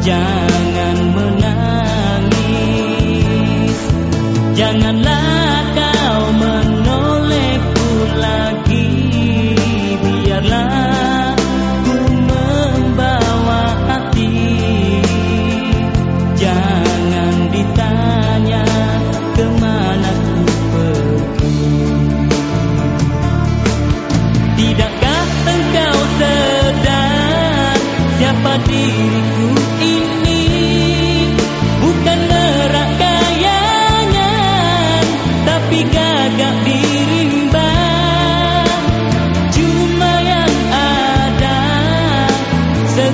jangan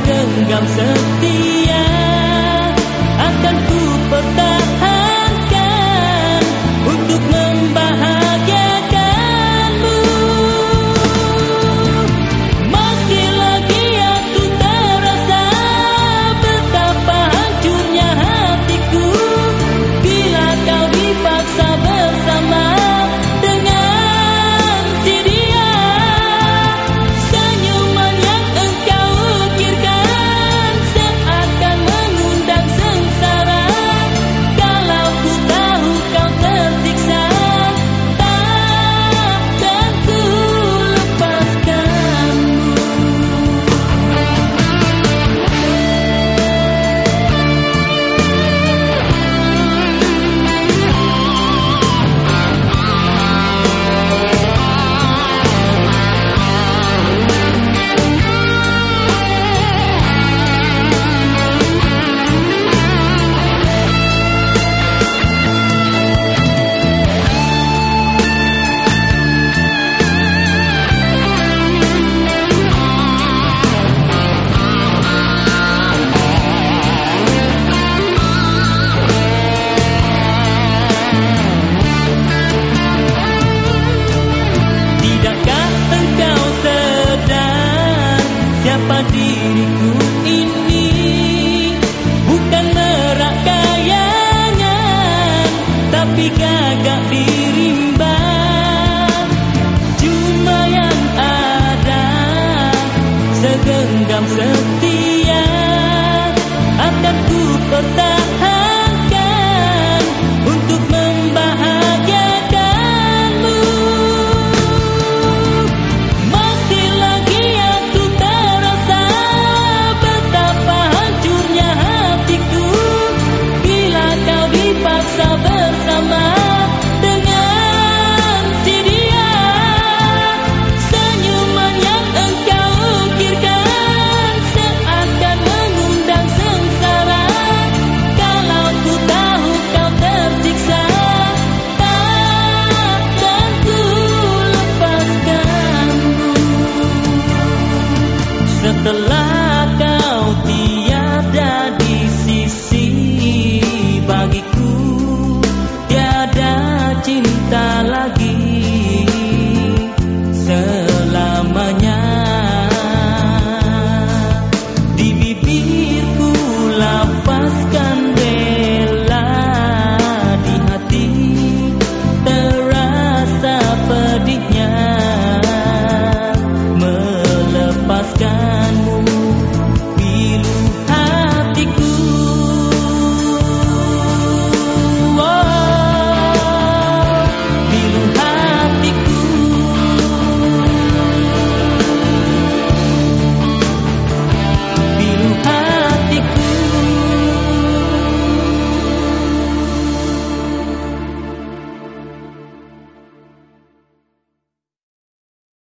genggam setia tapi gagak dirimba cuma yang ada segenggam setia. Akan ku pertahankan